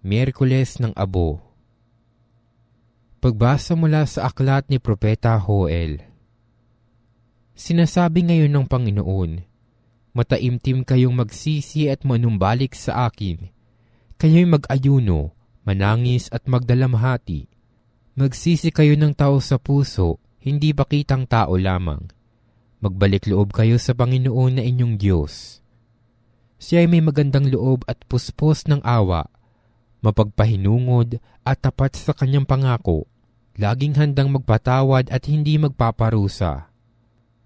Miyerkules ng Abo Pagbasa mula sa aklat ni Propeta Joel Sinasabi ngayon ng Panginoon, Mataimtim kayong magsisi at manumbalik sa akin. Kayo'y mag-ayuno, manangis at magdalamhati. Magsisi kayo ng tao sa puso, hindi ba kitang tao lamang. Magbalik loob kayo sa Panginoon na inyong Diyos. Siya ay may magandang loob at puspos ng awa, mapagpahinungod at tapat sa kanyang pangako, laging handang magpatawad at hindi magpaparusa.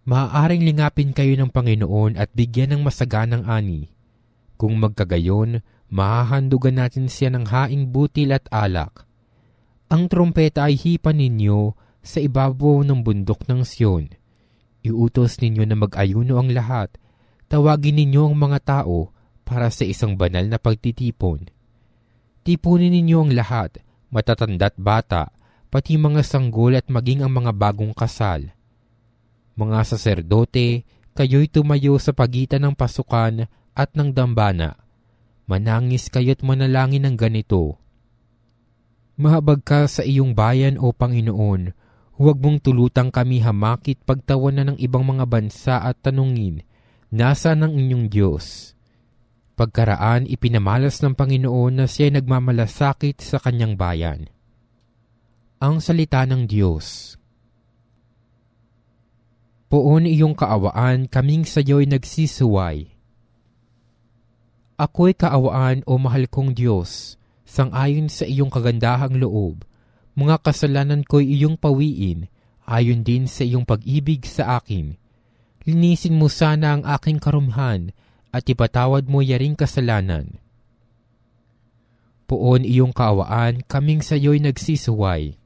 Maaaring lingapin kayo ng Panginoon at bigyan ng masaganang ani. Kung magkagayon, mahahandugan natin siya ng haing butil at alak. Ang trompeta ay hipan ninyo sa ibabaw ng bundok ng Sion. Iutos ninyo na mag-ayuno ang lahat. Tawagin ninyo ang mga tao para sa isang banal na pagtitipon Tipunin ninyo ang lahat, matatanda't bata, pati mga sanggol at maging ang mga bagong kasal. Mga saserdote, kayo'y tumayo sa pagitan ng pasukan at ng dambana. Manangis kayo't manalangin ng ganito. Mahabag ka sa iyong bayan o Panginoon, huwag mong tulutang kami hamakit pagtawanan ng ibang mga bansa at tanungin, nasa ng inyong Diyos? Pagkaraan ipinamalas ng Panginoon na siya nagmamalasakit sa kanyang bayan. Ang Salita ng Diyos Poon iyong kaawaan, kaming sa iyo'y nagsisuway. Ako'y kaawaan o mahal kong Diyos, sangayon sa iyong kagandahang loob. Mga kasalanan ko'y iyong pawiin, ayon din sa iyong pag-ibig sa akin. Linisin mo sana ang aking karumhan, at ipatawad mo yaring kasalanan. Poon iyong kaawaan, kaming sa iyo'y nagsisuway.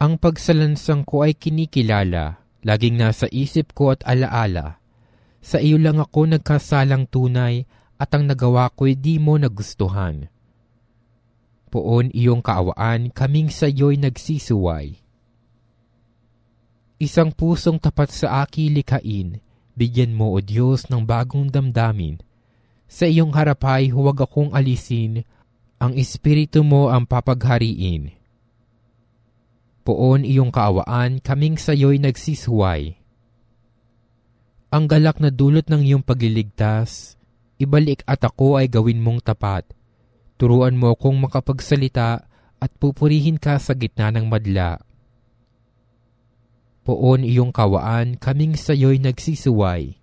Ang pagsalansang ko ay kinikilala, laging nasa isip ko at alaala. Sa iyo lang ako nagkasalang tunay at ang nagawa ko'y di mo nagustuhan. Poon iyong kaawaan, kaming sa iyo'y nagsisuway. Isang pusong tapat sa aki likain, Bigyan mo, O Diyos, ng bagong damdamin. Sa iyong harapay huwag akong alisin, ang Espiritu mo ang papaghariin. Poon iyong kaawaan, kaming sa iyo'y nagsisuway. Ang galak na dulot ng iyong pagliligtas, ibalik at ako ay gawin mong tapat. Turuan mo akong makapagsalita at pupurihin ka sa gitna ng madla Poon iyong kawaan, kaming sa iyo'y nagsisuway.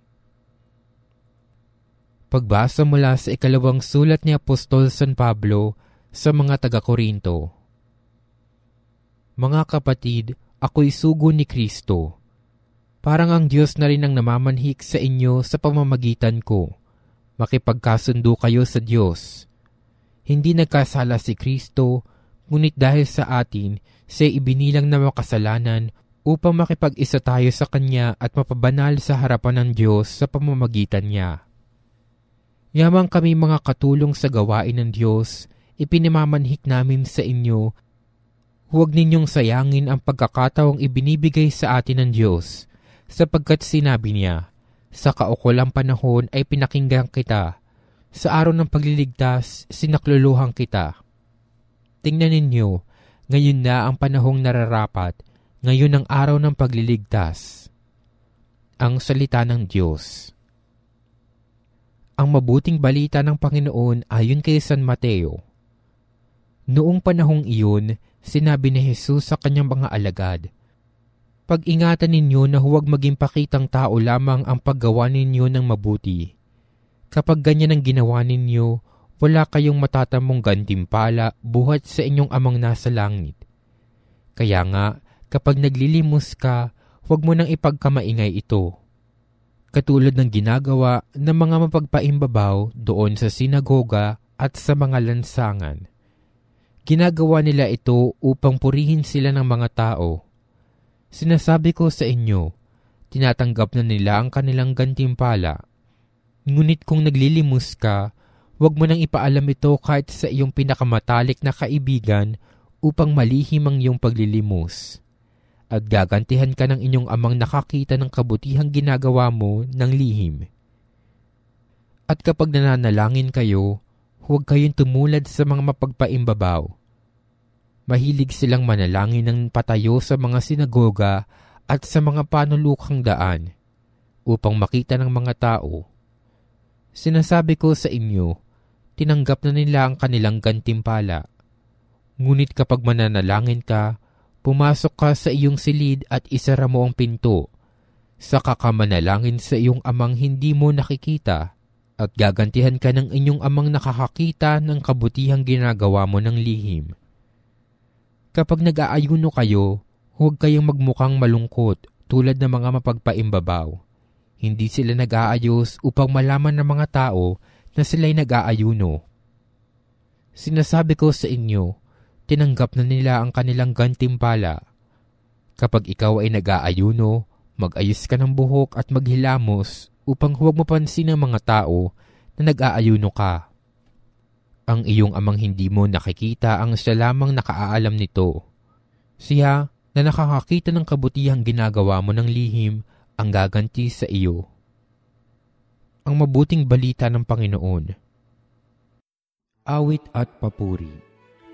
Pagbasa mula sa ikalawang sulat ni Apostol San Pablo sa mga taga-Korinto. Mga kapatid, ako'y sugo ni Kristo. Parang ang Diyos na rin ang namamanhik sa inyo sa pamamagitan ko. Makipagkasundo kayo sa Diyos. Hindi nagkasala si Kristo, ngunit dahil sa atin, siya ibinilang na makasalanan upang makipag-isa tayo sa Kanya at mapabanal sa harapan ng Diyos sa pamamagitan niya. Yamang kami mga katulong sa gawain ng Diyos, ipinamamanhik namin sa inyo, huwag ninyong sayangin ang pagkakataong ibinibigay sa atin ng Diyos, sapagkat sinabi niya, sa kaukulang panahon ay pinakinggan kita, sa araw ng pagliligtas, sinakluluhan kita. Tingnan ninyo, ngayon na ang panahong nararapat, ngayon ang araw ng pagliligtas. Ang salita ng Diyos. Ang mabuting balita ng Panginoon ayon kay San Mateo. Noong panahong iyon, sinabi ni Jesus sa kanyang mga alagad, Pag-ingatan ninyo na huwag maging pakitang tao lamang ang paggawa ninyo ng mabuti. Kapag ganyan ang ginawa ninyo, wala kayong matatamong gantimpala buhat sa inyong amang nasa langit. Kaya nga, Kapag naglilimos ka, huwag mo nang ipagkamaingay ito. Katulad ng ginagawa ng mga mapagpaimbabaw doon sa sinagoga at sa mga lansangan. Ginagawa nila ito upang purihin sila ng mga tao. Sinasabi ko sa inyo, tinatanggap na nila ang kanilang gantimpala. Ngunit kung naglilimos ka, huwag mo nang ipaalam ito kahit sa iyong pinakamatalik na kaibigan upang malihim ang iyong paglilimos at gagantihan ka ng inyong amang nakakita ng kabutihang ginagawa mo ng lihim. At kapag nananalangin kayo, huwag kayong tumulad sa mga mapagpaimbabaw. Mahilig silang manalangin ng patayo sa mga sinagoga at sa mga panulukang daan upang makita ng mga tao. Sinasabi ko sa inyo, tinanggap na nila ang kanilang gantimpala. Ngunit kapag mananalangin ka, pumasok ka sa iyong silid at isara mo ang pinto. Saka ka manalangin sa iyong amang hindi mo nakikita at gagantihan ka ng inyong amang nakakakita ng kabutihang ginagawa mo ng lihim. Kapag nag-aayuno kayo, huwag kayong magmukhang malungkot tulad ng mga mapagpaimbabaw. Hindi sila nag-aayos upang malaman ng mga tao na sila'y nag-aayuno. Sinasabi ko sa inyo, tinanggap na nila ang kanilang gantimpala. Kapag ikaw ay nag-aayuno, mag-ayos ka ng buhok at maghilamos upang huwag mapansin ng mga tao na nag-aayuno ka. Ang iyong amang hindi mo nakikita ang siya lamang nakaalam nito. Siya na nakakakita ng kabutihang ginagawa mo ng lihim ang gaganti sa iyo. Ang mabuting balita ng Panginoon. Awit at papuri